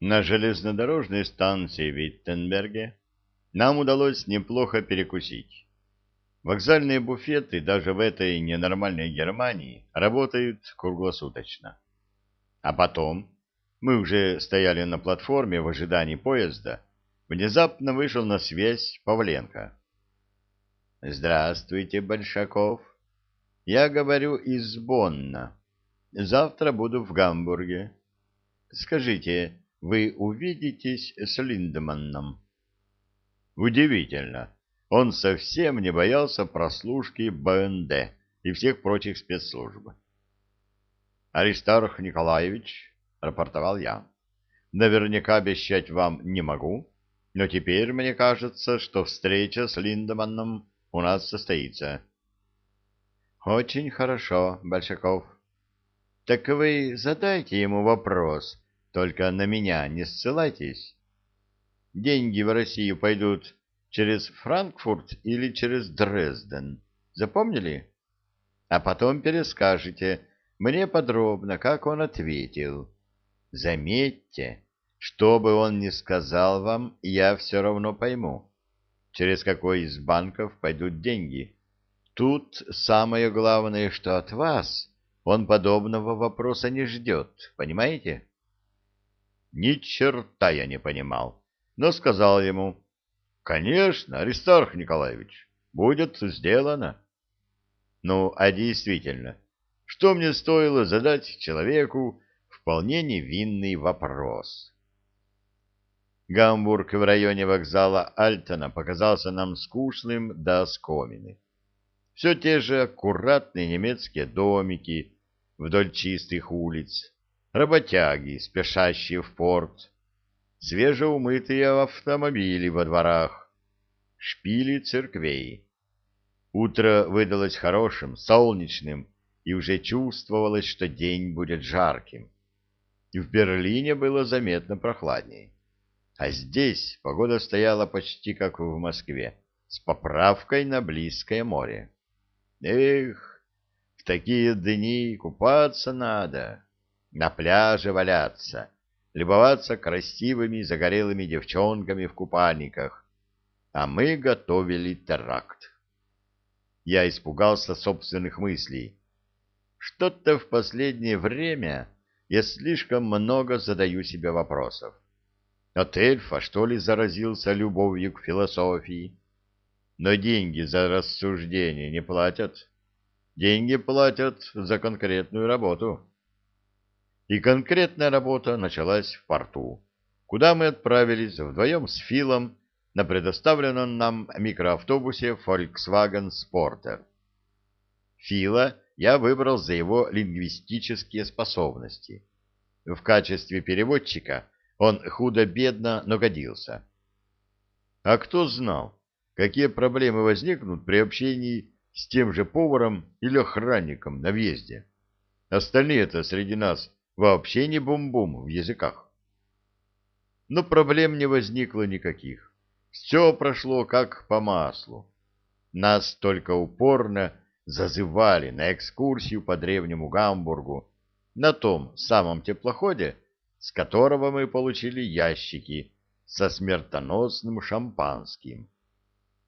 На железнодорожной станции Виттенберге нам удалось неплохо перекусить. Вокзальные буфеты даже в этой ненормальной Германии работают круглосуточно. А потом, мы уже стояли на платформе в ожидании поезда, внезапно вышел на связь Павленко. «Здравствуйте, Большаков. Я говорю из Бонна. Завтра буду в Гамбурге. Скажите, вы увидитесь с Линдеманном?» Удивительно. Он совсем не боялся прослушки БНД и всех прочих спецслужб. «Аристарх Николаевич», — рапортовал я, — «наверняка обещать вам не могу, но теперь мне кажется, что встреча с Линдеманном у нас состоится». «Очень хорошо, Большаков. Так вы задайте ему вопрос, только на меня не ссылайтесь. Деньги в Россию пойдут через Франкфурт или через Дрезден. Запомнили? А потом перескажете мне подробно, как он ответил. Заметьте, что бы он ни сказал вам, я все равно пойму, через какой из банков пойдут деньги. Тут самое главное, что от вас он подобного вопроса не ждет, понимаете? Ни черта я не понимал, но сказал ему, Конечно, Аристарх Николаевич, будет сделано. Ну, а действительно, что мне стоило задать человеку вполне невинный вопрос? Гамбург в районе вокзала Альтона показался нам скучным до оскомины. Все те же аккуратные немецкие домики вдоль чистых улиц, работяги, спешащие в порт, свежеумытые автомобили во дворах, шпили церквей. Утро выдалось хорошим, солнечным, и уже чувствовалось, что день будет жарким. И в Берлине было заметно прохладней. А здесь погода стояла почти как в Москве, с поправкой на близкое море. Эх, в такие дни купаться надо, на пляже валяться — любоваться красивыми загорелыми девчонками в купальниках, а мы готовили теракт. Я испугался собственных мыслей. Что-то в последнее время я слишком много задаю себе вопросов. От эльфа, что ли, заразился любовью к философии? Но деньги за рассуждение не платят. Деньги платят за конкретную работу и конкретная работа началась в порту, куда мы отправились вдвоем с Филом на предоставленном нам микроавтобусе Volkswagen Sporter. Фила я выбрал за его лингвистические способности. В качестве переводчика он худо-бедно, но годился. А кто знал, какие проблемы возникнут при общении с тем же поваром или охранником на въезде? Остальные-то среди нас вообще не бум-бум в языках. Но проблем не возникло никаких. Все прошло как по маслу. Нас только упорно зазывали на экскурсию по древнему Гамбургу, на том самом теплоходе, с которого мы получили ящики со смертоносным шампанским.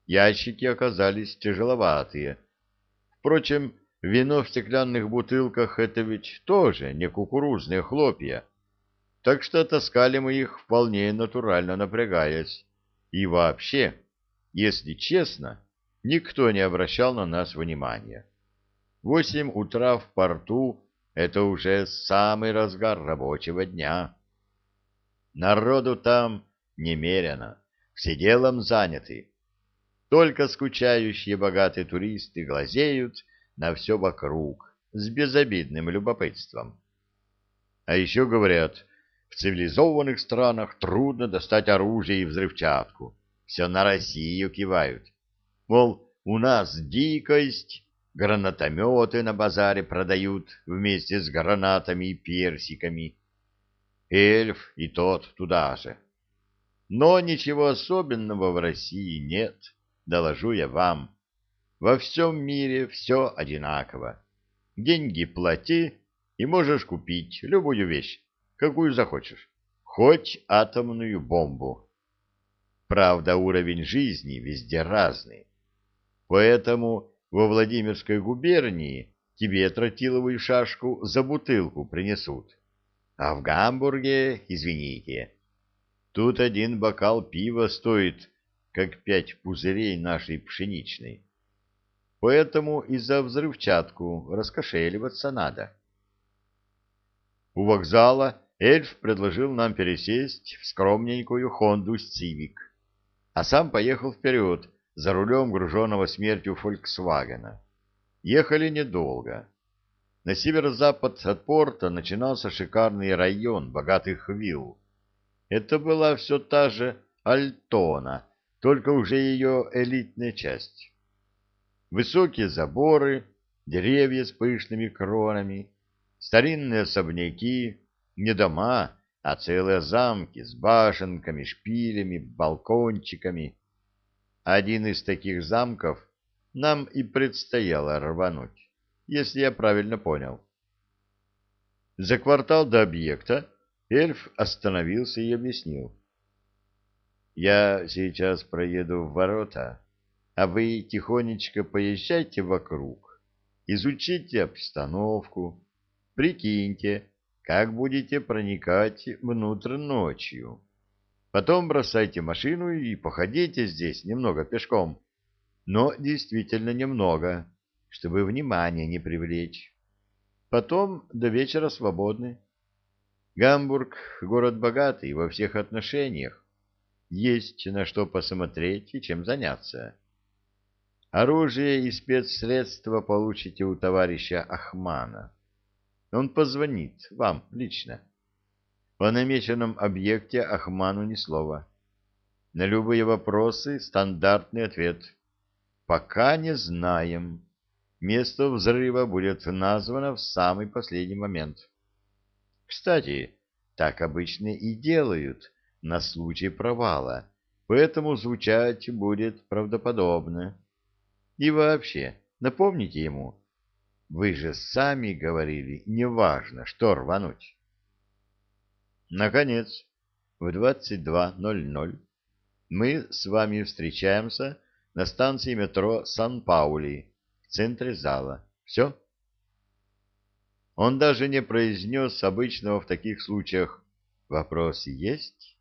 Ящики оказались тяжеловатые. Впрочем, Вино в стеклянных бутылках — это ведь тоже не кукурузные хлопья. Так что таскали мы их вполне натурально напрягаясь. И вообще, если честно, никто не обращал на нас внимания. Восемь утра в порту — это уже самый разгар рабочего дня. Народу там немерено, все делом заняты. Только скучающие богатые туристы глазеют на все вокруг с безобидным любопытством. А еще говорят, в цивилизованных странах трудно достать оружие и взрывчатку. Все на Россию кивают. Мол, у нас дикость, гранатометы на базаре продают вместе с гранатами и персиками. Эльф и тот туда же. Но ничего особенного в России нет, доложу я вам. Во всем мире все одинаково. Деньги плати, и можешь купить любую вещь, какую захочешь. хоть атомную бомбу. Правда, уровень жизни везде разный. Поэтому во Владимирской губернии тебе тротиловую шашку за бутылку принесут. А в Гамбурге, извините, тут один бокал пива стоит, как пять пузырей нашей пшеничной. Поэтому и за взрывчатку раскошеливаться надо. У вокзала эльф предложил нам пересесть в скромненькую Хонду Civic, а сам поехал вперед за рулем груженного смертью Фольксвагена. Ехали недолго. На северо-запад от порта начинался шикарный район богатых вилл. Это была все та же Альтона, только уже ее элитная часть. Высокие заборы, деревья с пышными кронами, старинные особняки, не дома, а целые замки с башенками, шпилями, балкончиками. Один из таких замков нам и предстояло рвануть, если я правильно понял. За квартал до объекта эльф остановился и объяснил. «Я сейчас проеду в ворота, а вы тихонечко поезжайте вокруг, изучите обстановку, прикиньте, как будете проникать внутрь ночью. Потом бросайте машину и походите здесь немного пешком, но действительно немного, чтобы внимание не привлечь. Потом до вечера свободны. Гамбург — город богатый во всех отношениях. Есть на что посмотреть и чем заняться. Оружие и спецсредства получите у товарища Ахмана. Он позвонит вам лично. По намеченном объекте Ахману ни слова. На любые вопросы стандартный ответ. Пока не знаем. Место взрыва будет названо в самый последний момент. Кстати, так обычно и делают на случай провала, поэтому звучать будет правдоподобно. И вообще, напомните ему, вы же сами говорили, неважно, что рвануть. Наконец, в 22.00 мы с вами встречаемся на станции метро Сан-Паули в центре зала. Все? Он даже не произнес обычного в таких случаях «Вопросы есть?»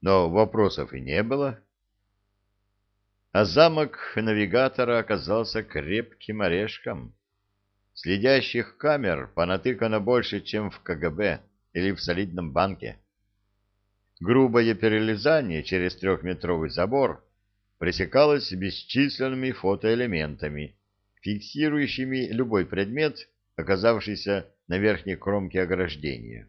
Но вопросов и не было. А замок навигатора оказался крепким орешком. Следящих камер понатыкано больше, чем в КГБ или в солидном банке. Грубое перелезание через трехметровый забор пресекалось бесчисленными фотоэлементами, фиксирующими любой предмет, оказавшийся на верхней кромке ограждения.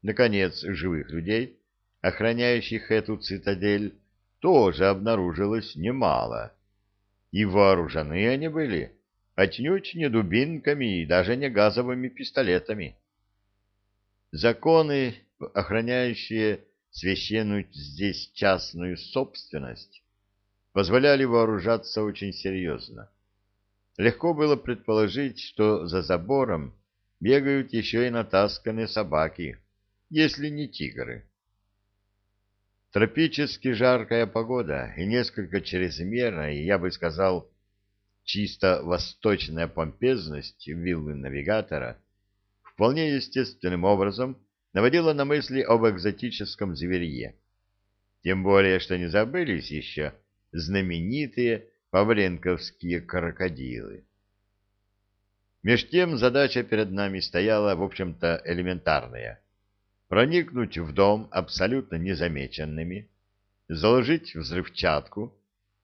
Наконец, живых людей, охраняющих эту цитадель, тоже обнаружилось немало. И вооружены они были отнюдь не дубинками и даже не газовыми пистолетами. Законы, охраняющие священную здесь частную собственность, позволяли вооружаться очень серьезно. Легко было предположить, что за забором бегают еще и натасканные собаки, если не тигры. Тропически жаркая погода и несколько чрезмерная, я бы сказал, чисто восточная помпезность виллы навигатора вполне естественным образом наводила на мысли об экзотическом зверье. Тем более, что не забылись еще знаменитые павленковские крокодилы. Меж тем задача перед нами стояла, в общем-то, элементарная. Проникнуть в дом абсолютно незамеченными, заложить взрывчатку,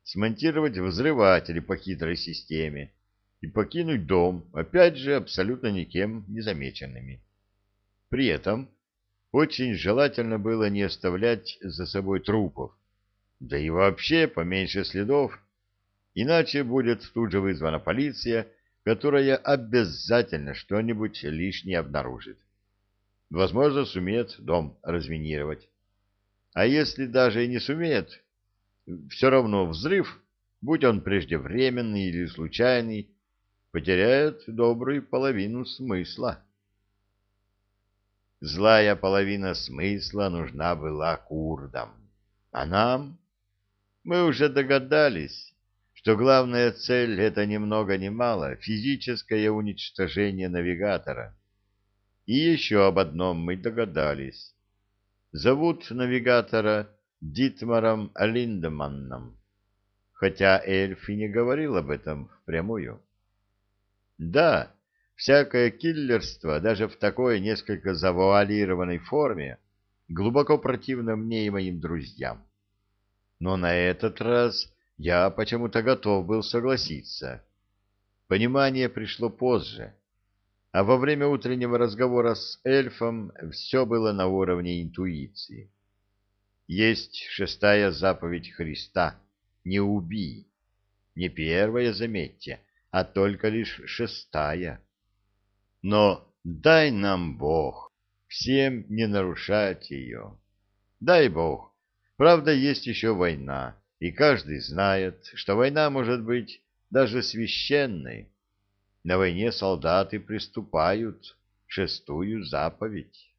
смонтировать взрыватели по хитрой системе и покинуть дом, опять же, абсолютно никем не замеченными. При этом очень желательно было не оставлять за собой трупов, да и вообще поменьше следов, иначе будет тут же вызвана полиция, которая обязательно что-нибудь лишнее обнаружит. Возможно, сумеет дом разминировать. А если даже и не сумеет, все равно взрыв, будь он преждевременный или случайный, потеряет добрую половину смысла. злая половина смысла нужна была курдам. А нам? Мы уже догадались, что главная цель — это ни много ни мало физическое уничтожение навигатора. И еще об одном мы догадались. Зовут навигатора Дитмаром Линдеманном, хотя эльф и не говорил об этом впрямую. Да, всякое киллерство, даже в такой несколько завуалированной форме, глубоко противно мне и моим друзьям. Но на этот раз я почему-то готов был согласиться. Понимание пришло позже, а во время утреннего разговора с эльфом все было на уровне интуиции. Есть шестая заповедь Христа — не убий. Не первая, заметьте, а только лишь шестая. Но дай нам Бог всем не нарушать ее. Дай Бог. Правда, есть еще война, и каждый знает, что война может быть даже священной. На войне солдаты приступают шестую заповедь.